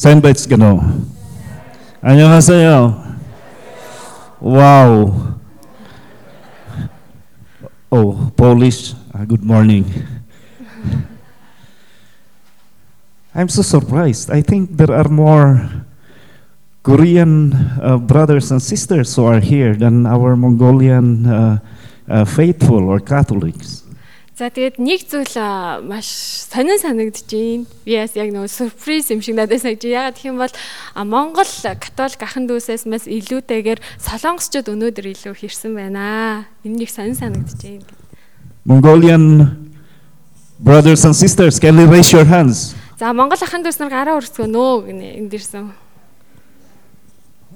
샌드위치 genau. 안녕하세요. Wow. Oh, Polish. Ah, good morning. I'm so surprised. I think there are more Korean uh, brothers and sisters who are here than our Mongolian uh, uh, faithful or Catholics. За тэгээд нэг зүйл маш сонин санагдаж байна. Би бас яг нөгөө сюрприз юм шиг надад санагдаж байна. Ягаад гэх юм бол Монгол католик ахын дүүсээс бас илүүтэйгээр солонгосчууд өнөөдөр илүү хэрсэн байна. Энэ нэг сонин санагдаж байна. Mongolian brothers and sisters, can you raise your hands? За Монгол ахын дүүс нар гараа өрсгөө нөө гэнэ энд ирсэн.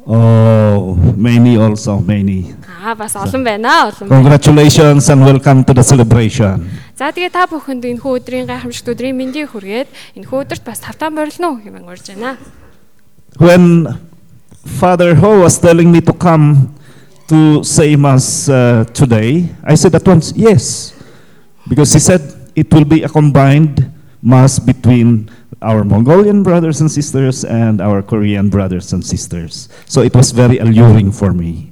Oh, many also, many. Аа бас олон байна. Олон байна. Congratulations and welcome to the celebration. За тэгээ та бүхэнд энэ хүү өдрийн гайхамшигт өдрийн мэндийг хүргээд энэ хүү өдөрт бас тавтан борилно хэмээн урьж байна. When Father Ho was telling me to come to say Mass uh, today, I said at once, yes. Because he said it will be a combined Mass between our Mongolian brothers and sisters and our Korean brothers and sisters. So it was very alluring for me.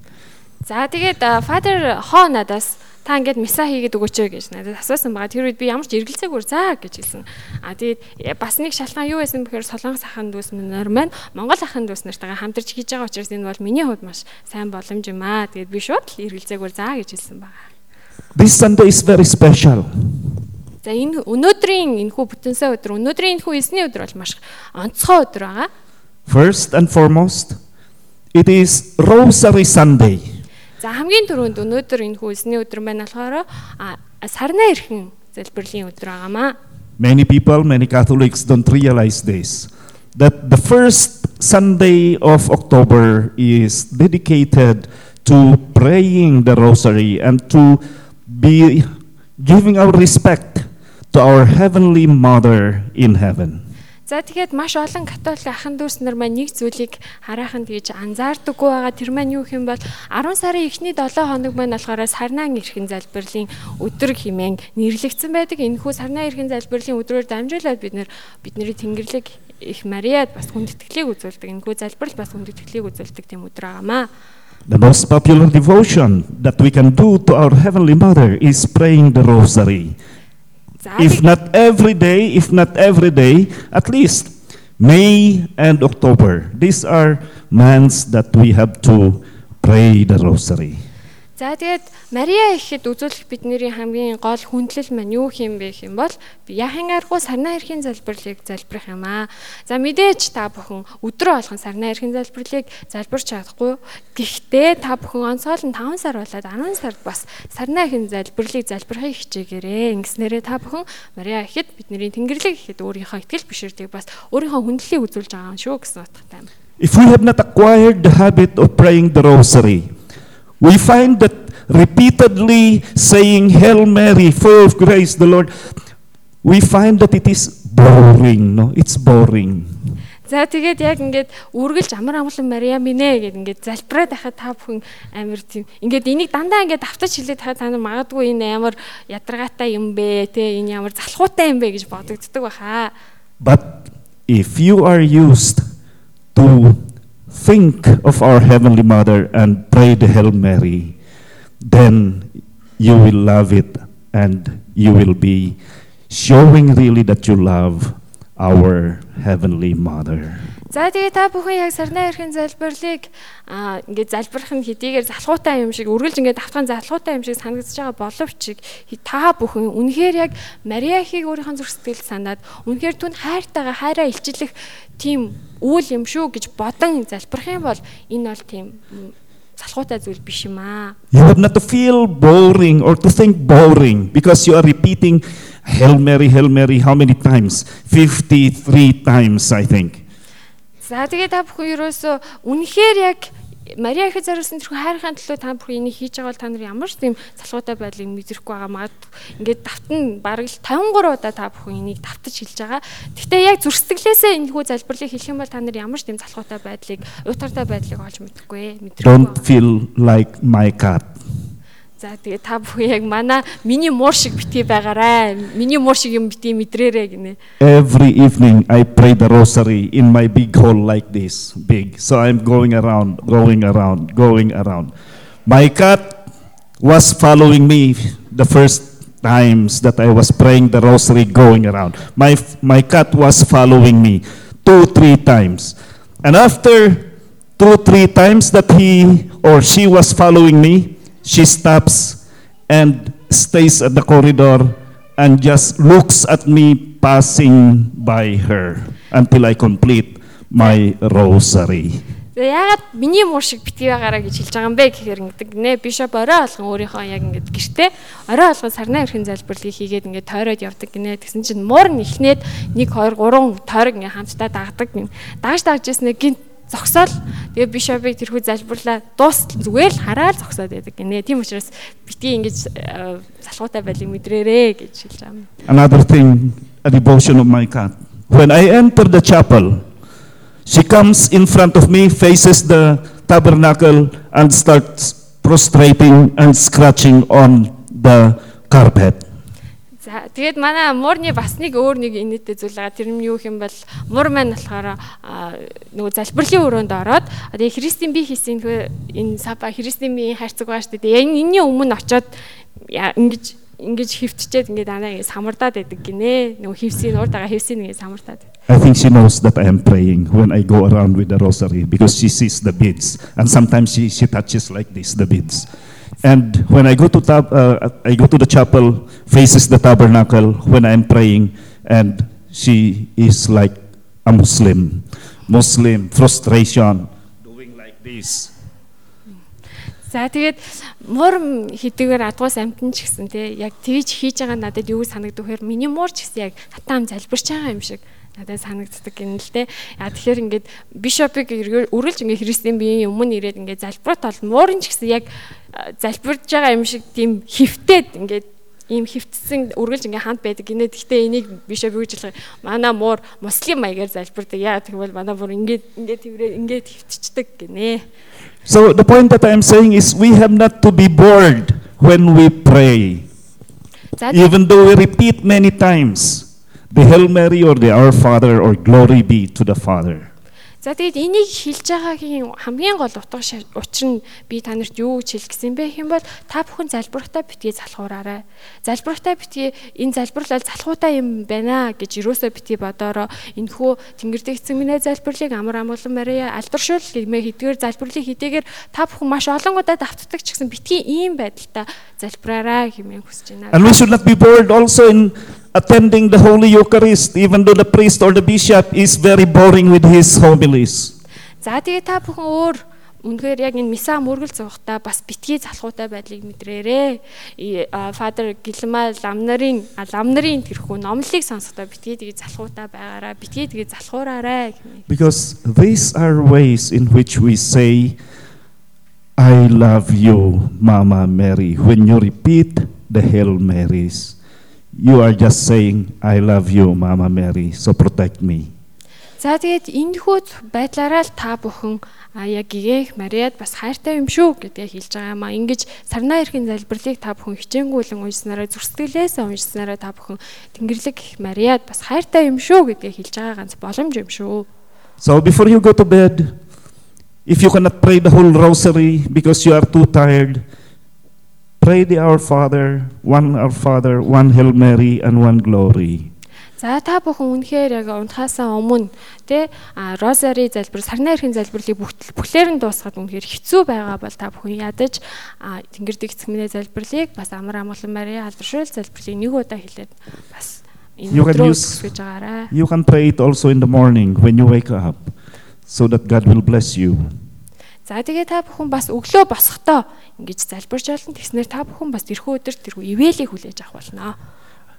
За тэгээд Father Хоо надаас та ингээд миса хийгээд өгөөч гэж надад асуусан байгаа. Тэр үед би ямар ч эргэлзээгүй заа гэж хэлсэн. А тэгээд э, бас нэг шалтгаан юу байсан бэхээр Солонгос ахын дүүс минь маань Монгол ахын дүүс нартайгаа хамтарч хийж байгаа учраас энэ бол миний хувьд маш сайн боломж юм аа. Тэгээд би шууд л эргэлзээгүй заа гэж хэлсэн байгаа. This Sunday is very special. За энэ өнөөдрийн энэ хүү бүтэнсэ өдөр өнөөдрийн энэ хүү эсний өдөр бол маш онцгой өдөр байгаа. First and foremost, it is Rosary Sunday. За хамгийн түрүүнд өнөөдөр энэ хүү эсний өдөр байна болохоор а, сарнаа эрхэн залбирлын өдөр байгаамаа. Many people, many Catholics don't realize this. That the first Sunday of October is dedicated to praying the Rosary and to be giving our respect to our Heavenly Mother in heaven. За тэгээд маш олон католик ахын дүүс нар маань нэг зүйлийг хараахан тэгж анзаардаггүй байгаа. Тэр маань юу хэм бол 10 сарын эхний 7 хоног маань болохоор сарнаан эрхэн залбирлын өдөр хэмээн нэрлэгдсэн байдаг. Энэхүү сарнаан эрхэн залбирлын өдрөөр дамжуулаад бид нэр бидний Тэнгэрлэг их Мариад бас хүндэтгэлийг үзүүлдэг. Энэхүү залбирал бас хүндэтгэлийг үзүүлдэг тийм өдөр байгаамаа. The most popular devotion that we can do to our Heavenly Mother is praying the Rosary. If not every day, if not every day, at least May and October. These are months that we have to pray the Rosary. За тэгээд Мария ихэд үзүүлэх бидний хамгийн гол хүндлэл маань юу юм бэ гэх юм бол би яхин аргагүй сарнаа эрхийн залбирлыг залбирх юм аа. За мэдээж та бүхэн өдрөө болгон сарнаа эрхийн залбирлыг залбирч чадахгүй. Гэхдээ та бүхэн онцгой нь 5 сар болоод 10 сард бас сарнаа эрхийн залбирлыг залбирхыг хичээгээрэй. Ингэснээрээ та бүхэн Мария ихэд бидний Тэнгэрлэг ихэд өөрийнхөө итгэл биширдийг бас өөрийнхөө хүндлэлийг үзүүлж байгаа юм шүү гэсэн утгатай юм. If we have not acquired the habit of praying the Rosary, we find that repeatedly saying, Hail Mary, full of grace, the Lord, we find that it is boring, no? It's boring. За тэгээд яг ингээд үргэлж амар амгалан Мария минь ээ гэд ингээд залбираад байхад та бүхэн амар тийм ингээд энийг дандаа ингээд автаж хэлээд та та нар магадгүй энэ амар ядаргаатай юм бэ те энэ ямар залхуутай юм бэ гэж бодогддог баха. But if you are used to think of our Heavenly Mother and pray the Hail Mary, then you will love it and you will be showing really that you love our Heavenly Mother. За тэгээд та бүхэн яг сарнаа эрхэн залбирлыг ингээд залбирх нь хэдийгээр залхуутай юм шиг үргэлж ингээд давтхан залхуутай юм шиг санагдаж байгаа боловч та бүхэн үнэхээр яг Мариахыг өөрийнхөө зүрх сэтгэл санаад үнэхээр түн хайртайгаа хайраа илчлэх тийм үйл юм шүү гэж бодон залбирх юм бол энэ бол тийм залхуутай зүйл биш юм аа. You have not to feel boring or to think boring because you are repeating Hail Mary, Hail Mary how many times? 53 times, I think. За тэгээд та бүхэн ерөөсөө үнэхээр яг Мария их зориулсан тэрхүү хайрхайн төлөө та бүхэн энийг хийж байгаа бол та нар ямар ч тийм залхуутай байдлыг мэдрэхгүй байгаа маад ингээд давтан бараг л 53 удаа та бүхэн энийг давтаж хэлж байгаа. Гэхдээ яг зүрхсэтгэлээсээ энэ хүү залбирлыг хэлэх юм бол та нар ямар ч тийм залхуутай байдлыг уутартай байдлыг олж мэдэхгүй ээ. Don't feel like my cat. За тэгээ та бүхэн яг манай миний муур шиг битгий байгаарай. Миний муур шиг юм битгий мэдрээрэй гинэ. Every evening I pray the rosary in my big hall like this, big. So I'm going around, going around, going around. My cat was following me the first times that I was praying the rosary going around. My my cat was following me two, three times. And after two, three times that he or she was following me, she stops and stays at the corridor and just looks at me passing by her until I complete my rosary. Тэгээ ягаад миний муур шиг битгий байгаараа гэж хэлж байгаа юм бэ гэхээр ингэдэг нэ бишоп орой болгон өөрийнхөө яг ингэж гэртээ орой болгон сарнаа эрхэн залбирлыг хийгээд ингэ тойроод явдаг гинэ. Тэгсэн чинь муур нь ихнээд 1 2 3 тойрог ингэ хамтдаа дагдаг гин. Дагаж дагж яснаа гинт зогсоол тэгээ бишопыг тэрхүү залбирлаа дуустал зүгээр л хараад зогсоод байдаг гинэ. Тийм учраас битгий ингэж э, салхуутай байлыг мэдрээрээ гэж хэлж байгаа юм. Another thing, a devotion of my cat. When I enter the chapel, she comes in front of me, faces the tabernacle, and starts prostrating and scratching on the carpet. За тэгээд манай муурны бас нэг өөр нэг инээдтэй зүйл байгаа. Тэр нь юу юм бол муур маань болохоор нөгөө залбирлын өрөөнд ороод тэгээд Христийн бие хийсэн энэ сапа Христийн биеийн хайрцаг шүү дээ. Яг энэний өмнө очоод яа, ингэж ингэж хөвтчихэд ингээд анаа ингэ самардаад байдаг гинэ. Нөгөө хевсийн урд байгаа хевсийн ингэ самардаад. I think she knows that I am praying when I go around with the rosary because she sees the beads and sometimes she, she touches like this the beads. And when I go to tab, uh, I go to the chapel, faces the tabernacle when I'm praying, and she is like a Muslim, Muslim frustration, doing like this. За тэгээд муур хийдгээр адгуус амтэн ч гэсэн те яг тэгж хийж байгаа надад юу санагдав гэхээр миний муур ч гэсэн яг хатаам залбирч байгаа юм шиг надад санагддаг гэнэ л те. Яа тэгэхээр ингээд бишопыг үргэлж ингээд христийн биеийн өмнө ирээд ингээд залбирт бол муурын ч гэсэн яг а, залбирж байгаа юм шиг тийм хөвтөд ингээд ийм хөвтсөн үргэлж ингээ хамт байдаг гинэ. Гэхдээ энийг гэж хэлэх манай муур муслим маягаар залбирдаг. Яа тэгвэл манай муур ингээд ингээд тэрээ ингээд хөвтчдэг гинэ. So the point that I'm saying is we have not to be bored when we pray. За Even though we repeat many times the Hail Mary or the Our Father or Glory be to the Father. За тэгээд энийг хэлж байгаагийн хамгийн гол утга учир нь би танарт юу гэж хэлэх гэсэн бэ хэм бол та бүхэн залбирахтаа битгий залхуураарай. Залбирахтаа битгий энэ залбирлал залхуутай юм байна гэж юусоо битгий бодороо энэхүү Тэнгэрдээ эцэг минь залбирлыг амар амгалан Мария алдаршуул гэмээ хэдгээр залбирлыг хийдээгээр та бүхэн маш олонгуудаа давтдаг ч гэсэн битгий ийм байдалтай залбираарай хэмээн хүсэж байна. And we should not be bored also in attending the Holy Eucharist, even though the priest or the bishop is very boring with his homilies. За тэгээ та бүхэн өөр үнэхээр яг энэ миса мөргөл зовхтаа бас битгий залхуутай байдлыг мэдрээрээ. И, а, Father Гэлма лам нарын а, лам нарын тэрхүү номлыг сонсохдоо битгий тэгээ залхуутай байгаараа битгий тэгээ залхуураарай гэмээ. Because these are ways in which we say, I love you, Mama Mary. When you repeat the Hail Marys, you are just saying, I love you, Mama Mary, so protect me. За тэгээд энэхүү байдлаараа л та бүхэн а яг гээх Мариад бас хайртай юм шүү гэдгээ хэлж байгаа юм а. Ингиж сарнаа эрхийн залбирлыг та бүхэн хичээнгүйлэн уншсанараа зүрстгэлээс уншсанараа та бүхэн Тэнгэрлэг Мариад бас хайртай юм шүү гэдгээ хэлж байгаа ганц боломж юм шүү. So before you go to bed, if you cannot pray the whole rosary because you are too tired, pray the Our Father, one Our Father, one Hail Mary, and one Glory. За та бүхэн үнэхээр яг унтахаасаа өмнө тэ розари залбир сарнаа эрхийн залбирлыг бүгд бүхлээр нь дуусгаад үнэхээр хэцүү байгаа бол та бүхэн ядаж а тэнгэрдэг эцэг минь залбирлыг бас амар амгалан Мари алдаршуул залбирлыг нэг удаа хэлээд бас энэ You can use-. You can pray it also in the morning when you wake up, so that God will bless you. За тэгээ та бүхэн бас өглөө босохдоо ингэж залбирч болно. Тэгснээр та бүхэн бас тэрхүү өдөр тэрхүү ивэлийг хүлээж авах болно.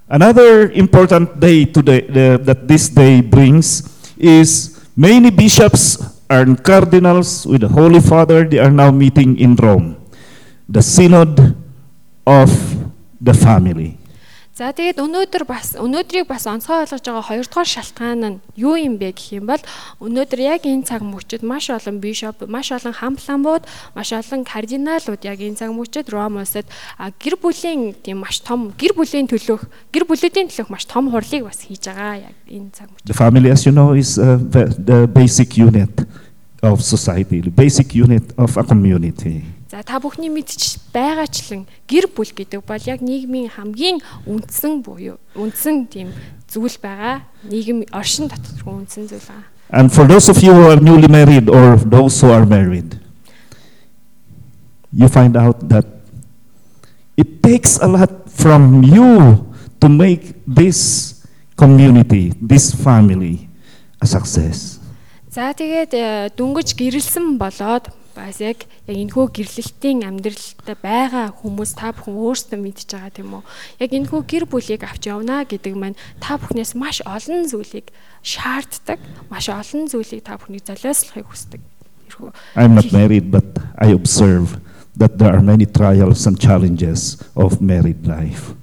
Another important day today uh, that this day brings is many bishops and cardinals with the Holy Father. They are now meeting in Rome, the Synod of the Family. За тэгээд өнөөдөр бас өнөөдрийг бас онцгой ойлгож байгаа хоёрдугаар шалтгаан нь юу юм бэ гэх юм бол өнөөдөр яг энэ цаг мөчид маш олон бишоп, маш олон хамтламууд, маш олон кардиналууд яг энэ цаг мөчид Ром улсад гэр бүлийн тийм маш том гэр бүлийн төлөөх, гэр бүлүүдийн төлөөх маш том хурлыг бас хийж байгаа яг энэ цаг мөчид. The family, as you know, is uh, the, the basic unit of society, the basic unit of a community. За та бүхний мэдчих байгаачлан гэр бүл гэдэг бол яг нийгмийн хамгийн үндсэн буюу үндсэн тийм зүйл байгаа. Нийгэм оршин дотор үндсэн зүйл байгаа. And for those of you who are newly married or those who are married, you find out that it takes a lot from you to make this community, this family a success. За тэгээд дүнгэж гэрэлсэн болоод бас яг яг энэхүү гэрлэлтийн амьдралтай байгаа хүмүүс та бүхэн өөрсдөө мэдж байгаа тийм үү. Яг энэхүү гэр бүлийг авч явна гэдэг маань та бүхнээс маш олон зүйлийг шаарддаг, маш олон зүйлийг та бүхнийг золиослохыг хүсдэг. I'm not married but I observe that there are many trials and challenges of married life.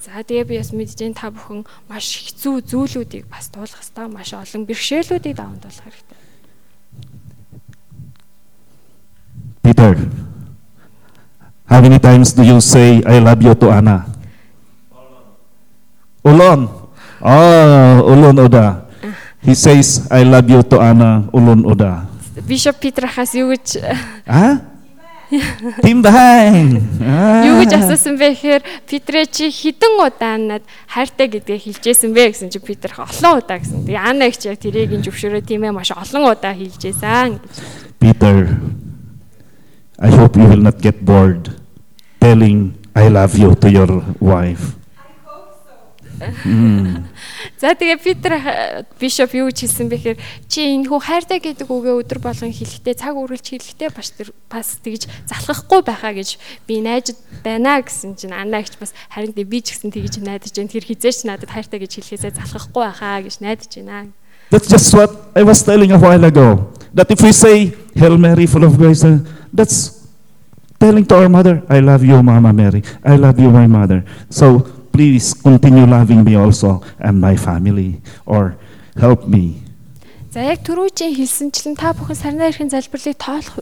За тэгээ би бас мэдж जैन та бүхэн маш хэцүү зүйлүүдийг бас туулах хэрэгтэй, маш олон бэрхшээлүүдийг даван туулах хэрэгтэй. Peter, how many times do you say, I love you to Anna? Ulon. Oh, Ulon Oda. He says, I love you to Anna, Ulon Oda. Bishop Peter хас юу гэж А? Тимбайн. Юу гэж асуусан бэ гэхээр Петрэ чи хідэн удаа над хайртай гэдгээ хэлжсэн бэ гэсэн чи Петр олон удаа гэсэн. Тэгээ Анна их яг тэрийг ин зөвшөөрөө тийм ээ маш олон удаа хэлжсэн гэж. Peter I hope you will not get bored telling I love you to your wife. За тэгээ Питер бишоп юу гэж хэлсэн бэ гэхээр чи энэ хүү хайртай гэдэг үгээ өдөр болгон хэлэхдээ цаг үргэлж хэлэхдээ бас тэр бас тэгж залхахгүй байхаа гэж би найз байна гэсэн чинь анаагч бас харин би ч гэсэн тэгж найдаж байна тэр хизээч надад хайртай гэж хэлэхээсээ залхахгүй байхаа гэж найдаж байна. That's just what I was telling a while ago. That if we say, Hail Mary, full of grace, that's telling to our mother, I love you, Mama Mary. I love you, my mother. So please continue loving me also and my family or help me. За яг түрүүчийн хэлсэнчлэн та бүхэн сарнаа эрхийн залбирлыг тоолох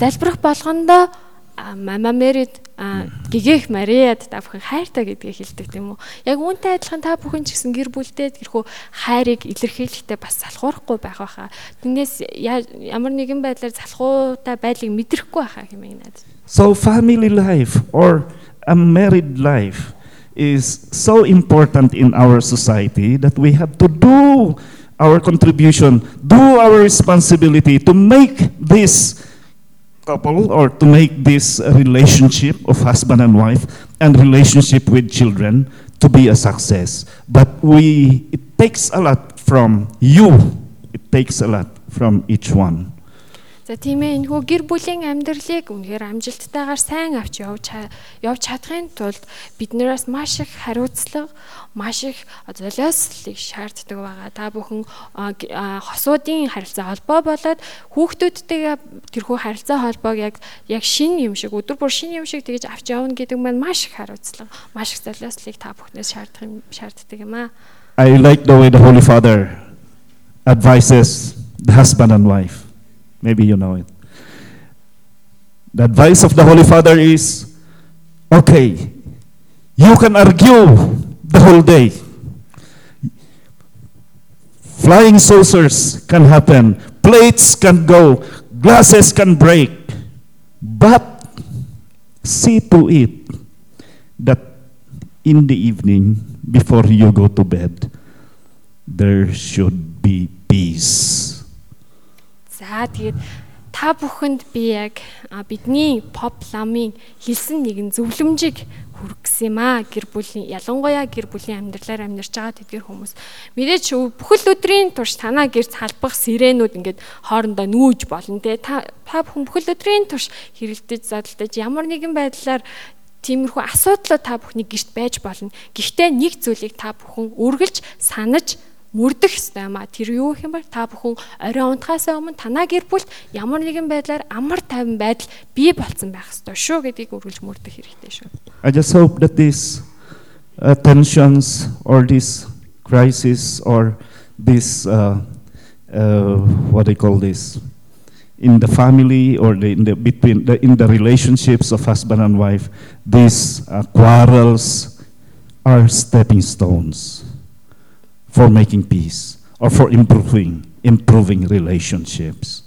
залбирах болгондоо мама Мэрид гэгэх Мариад та бүхэн хайртай гэдгийг хэлдэг тийм үү. Яг үүнтэй адилхан та бүхэн ч гэсэн гэр бүлдээ тэрхүү хайрыг илэрхийлэхдээ бас залхуурахгүй байх байхаа. Тэндээс ямар нэгэн байдлаар залхуутай байдлыг мэдрэхгүй байхаа хэмээн найд. So family life or a married life is so important in our society that we have to do our contribution, do our responsibility to make this couple or to make this relationship of husband and wife and relationship with children to be a success. But we, it takes a lot from you. It takes a lot from each one. За тийм ээ энэхүү гэр бүлийн амьдралыг үнэхээр амжилттайгаар сайн авч явж явж чадахын тулд биднээс маш их хариуцлага, маш их золиослыг шаарддаг байгаа. Та бүхэн хосуудын харилцаа холбоо болоод хүүхдүүдтэйгээ тэрхүү харилцаа холбоог яг яг шин юм шиг өдөр бүр шин юм шиг тэгж авч явна гэдэг маань маш их хариуцлага, маш их золиослыг та бүхнээс шаарддаг юм шаарддаг юм аа. I like the way the Holy Father advises the husband and wife. Maybe you know it. The advice of the Holy Father is okay, you can argue the whole day. Flying saucers can happen, plates can go, glasses can break. But see to it that in the evening, before you go to bed, there should be peace. Sa та бүхэнд би яг бидний pop ламын хэлсэн нэгэн зөвлөмжийг хүргэсэн юм аа. Гэр бүлийн ялангуяа гэр бүлийн амьдралаар амьдарч байгаа тэдгэр хүмүүс мэдээч бүхэл өдрийн турш танаа гэрц халбах сиренүүд ингээд хоорондоо нүүж болно те. Та бүхэн бүхэл өдрийн турш хэрэлдэж задалтаж ямар нэгэн байдлаар тиймэрхүү асуудлаа та бүхний гэрт байж болно. Гэхдээ нэг зүйлийг та бүхэн үргэлж санаж мөрдөх ёстой юм а. Тэр юу гэх юм бол та бүхэн орой унтахаас өмнө танаа гэр бүлд ямар нэгэн байдлаар амар тайван байдал бий болсон байх ёстой шүү гэдгийг үргэлж мөрдөх хэрэгтэй шүү. I just hope that this uh, tensions or this crisis or this uh, uh, what do you call this in the family or the, in the between the, in the relationships of husband and wife these uh, quarrels are stepping stones for making peace or for improving improving relationships.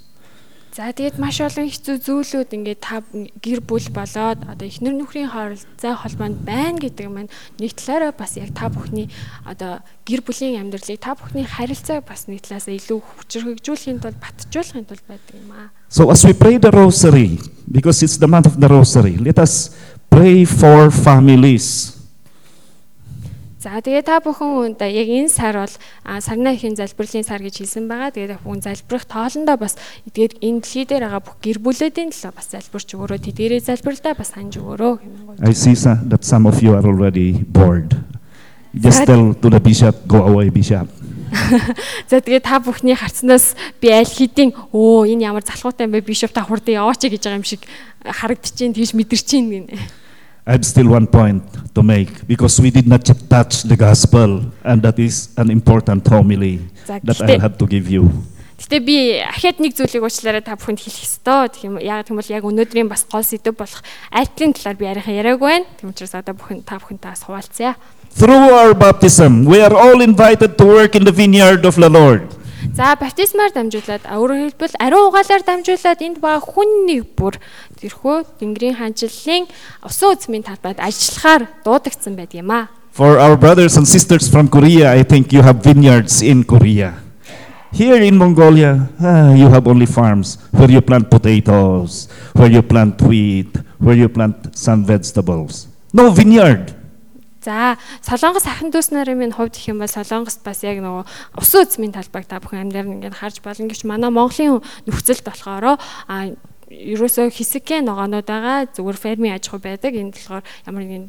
За тэгээд маш олон хэцүү зүйлүүд ингээд та гэр бүл болоод одоо эхнэр нөхрийн хоорондоо холбоонд байна гэдэг маань нэг талаараа бас яг та бүхний одоо гэр бүлийн амьдралыг та бүхний харилцааг бас нэг талаас илүү хүчрхэгжүүлэхийн тулд батжуулахын тулд байдаг юм аа. So as we pray the rosary because it's the month of the rosary let us pray for families За тэгээ та бүхэн одоо яг энэ сар бол сарнаа ихийн залбирлын сар гэж хэлсэн байгаа. Тэгээд бүхэн залбирах тоолондоо бас тэгээд энэ дэлхий дээр байгаа бүх гэр бүлүүдийн төлөө бас залбирч өгөрөө тэдгээрээ залбиралдаа бас санаж өгөрөө. I see that some of you are already bored. Just tell to the bishop go away bishop. За тэгээ та бүхний харцнаас би аль хэдийн өө энэ ямар залхуутай юм бэ бишоп та хурдан яваач гэж байгаа юм шиг харагдчихээн тийш мэдэрчээн гинэ. I have still one point to make because we did not yet touch the gospel, and that is an important homily За, that гэхдээ- I'll have to give you. Гэтэ би ахаад нэг зүйлийг уучлаарай та бүхэнд хэлэх ёстой. Тийм яг тийм бол яг өнөөдрийн бас гол сэдв болох айтлын талаар би яриахан яриаг байна. Тийм учраас одоо бүхэн та бүхэнтэй бас хуваалцъя. Through our baptism, we are all invited to work in the vineyard of the Lord. За баптизмаар дамжуулаад өөрөөр хэлбэл ариун угаалаар дамжуулаад энд байгаа хүн нэг бүр тэрхүү Тэнгэрийн хаанчлалын усан үзмийн талбайд ажиллахаар дуудагдсан байдаг юм аа. For our brothers and sisters from Korea, I think you have vineyards in Korea. Here in Mongolia, ah, you have only farms where you plant potatoes, where you plant wheat, where you plant some vegetables. No vineyard. За Солонгос ахын дүүс нарын минь хувьд гэх юм бол Солонгост бас яг нөгөө усан үзмийн талбайг та бүхэн амьдаар нь ингээд харж болно гэвч манай Монголын нөхцөлд болохоор а ерөөсөө хэсэгхэн ногоонууд байгаа зүгээр фермийн аж ахуй байдаг энэ болохоор ямар нэгэн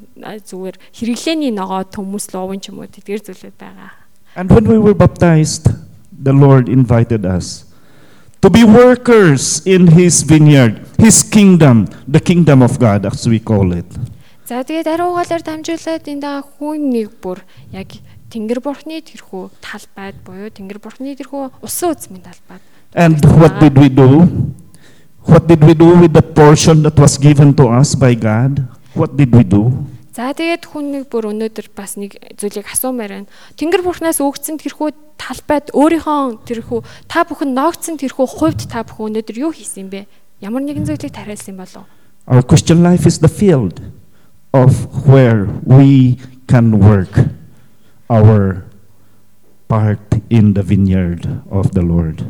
зүгээр хэрэглээний ногоо төмөс луувын ч юм уу тэдгээр зүйлүүд байгаа. And when we were baptized, the Lord invited us to be workers in His vineyard, His kingdom, the kingdom of God, as we call it. За тэгээд ариун угаалаар дамжуулаад дага хүн нэг бүр яг Тэнгэр бурхны тэрхүү талбайд буюу Тэнгэр бурхны тэрхүү усан үзмийн талбайд And what did we do? What did we do with the portion that was given to us by God? What did we do? За тэгээд хүн нэг бүр өнөөдөр бас нэг зүйлийг асуумаар байна. Тэнгэр бурхнаас өгсөн тэрхүү талбайд өөрийнхөө тэрхүү та бүхэн ноогдсон тэрхүү хувьд та бүхэн өнөөдөр юу хийсэн бэ? Ямар нэгэн зүйлийг тариалсан болов? Our Christian life is the field of where we can work our part in the vineyard of the Lord.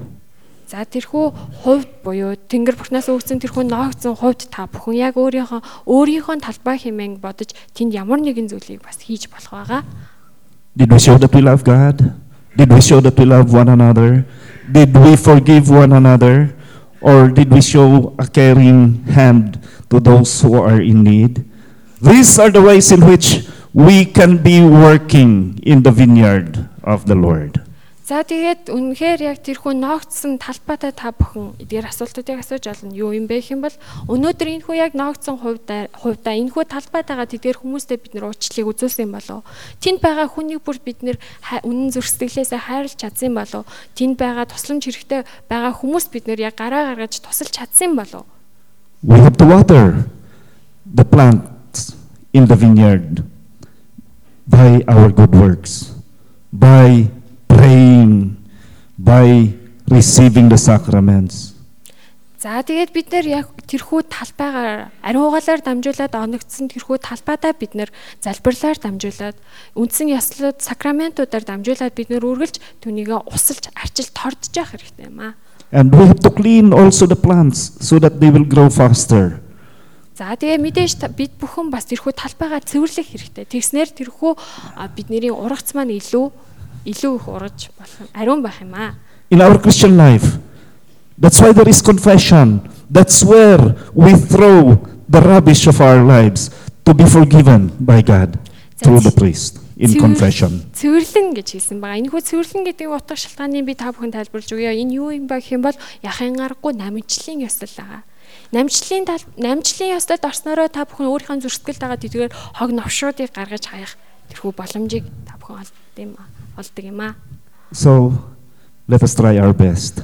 За тэрхүү хувьд буюу Тэнгэр бурхнаас өгсөн тэрхүү ноогдсон хувьд та бүхэн яг өөрийнхөө өөрийнхөө талбай хэмээн бодож тэнд ямар нэгэн зүйлийг бас хийж болох байгаа. Did we show that we love God? Did we show that we love one another? Did we forgive one another? Or did we show a caring hand to those who are in need? These are the ways in which we can be working in the vineyard of the Lord. За тэгээд үнэхээр яг тэрхүү ноогдсон талбайтай та бүхэн эдгээр асуултуудыг асууж олно. Юу юм бэ гэх юм бол өнөөдөр энэ хүү яг ноогдсон хувьдаа хувьдаа энэ хүү талбайтайгаа тэдгээр хүмүүстэй бид нэр уучлалыг үзүүлсэн юм болов. Тэнд байгаа хүнийг бүр бид нэр үнэн зөрсдөглөөсөө хайрлж чадсан болов. Тэнд байгаа тусламж хэрэгтэй байгаа хүмүүст бид нэр яг гараа гаргаж тусалж чадсан болов. We have to water the plants in the vineyard by our good works, by praying, by receiving the sacraments. За тэгээд бид нэр яг тэрхүү талбайгаар ариун угаалаар дамжуулаад оногдсон тэрхүү талбайдаа бид нэр залбирлаар дамжуулаад үндсэн ёслолууд сакраментуудаар дамжуулаад бид нэр үргэлж түүнийгээ усалж арчилж тордож явах хэрэгтэй юм аа. And we have to clean also the plants so that they will grow faster. За тэгээ мэдээж бид бүхэн бас тэрхүү талбайгаа цэвэрлэх хэрэгтэй. Тэгснээр тэрхүү бидний ургац маань илүү илүү их ургаж болох ариун байх юм аа. In our Christian life, that's why there is confession. That's where we throw the rubbish of our lives to be forgiven by God through the priest in confession. Цэвэрлэн гэж хэлсэн байгаа. Энэ хүү цэвэрлэн гэдэг утга шалтгааныг би та бүхэн тайлбарлаж өгье. Энэ юу юм бэ гэх юм бол яхин аргагүй намжлалын ёслол байгаа. Намжлалын тал намжлалын ёслолд орсноороо та бүхэн өөрийнхөө зөрсгөлд байгаа тэдгээр хог новшуудыг гаргаж хаях тэрхүү боломжийг та бүхэн олд юм олдог юм аа. So let us try our best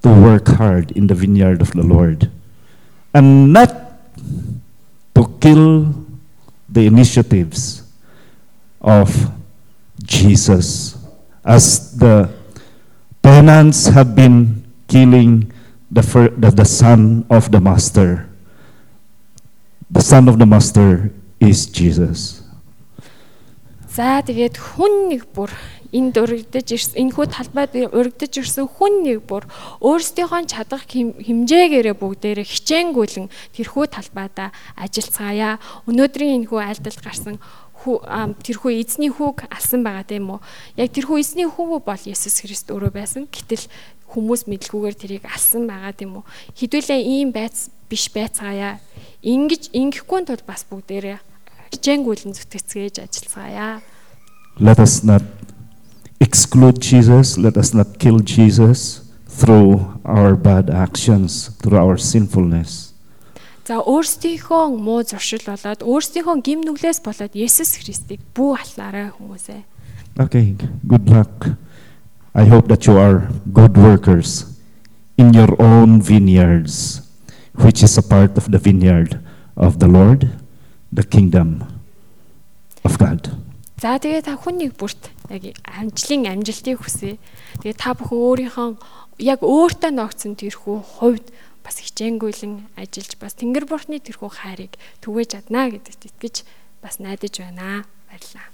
to work hard in the vineyard of the Lord and not to kill the initiatives of Jesus as the tenants have been killing the, the, the son of the master. The son of the master is Jesus. За тэгээд хүн нэг бүр энд өргөдөж ирсэн энэ хүү талбайд өргөдөж ирсэн хүн нэг бүр өөрсдийнхөө чадах хэмжээгээрээ бүгдээрээ хичээнгүйлэн тэрхүү талбайдаа ажиллацгаая. Өнөөдрийн энэ хүү айлдалд гарсан тэрхүү эзний хүүг алсан байгаа тийм үү? Яг тэрхүү эзний хүү бол Есүс Христ өөрөө байсан. Гэтэл хүмүүс мэдлгүйгээр тэрийг алсан байгаа тийм үү? Хэдүүлээ ийм байц биш байцгаая. Ингиж ингэхгүй тул бас бүгдээрээ хичээнгүйлэн зүтгэцгээж ажиллацгаая. Let us not exclude Jesus. Let us not kill Jesus through our bad actions, through our sinfulness. За өөрсдийнхөө муу зуршил болоод өөрсдийнхөө гим нүглээс болоод Есүс Христийг бүү халаарай хүмүүсээ. Okay, good luck. I hope that you are good workers in your own vineyards, which is a part of the vineyard of the Lord, the kingdom of God. За тэгээ та хүн нэг бүрт яг амжилын амжилтыг хүсье. Тэгээ та бүхэн өөрийнхөө яг өөртөө ногцсон тэрхүү хувьд бас хичээнгүйлэн ажиллаж бас Тэнгэр бурхны тэрхүү хайрыг түгээж чадна гэдэгт итгэж бас найдаж байна. Баярлалаа.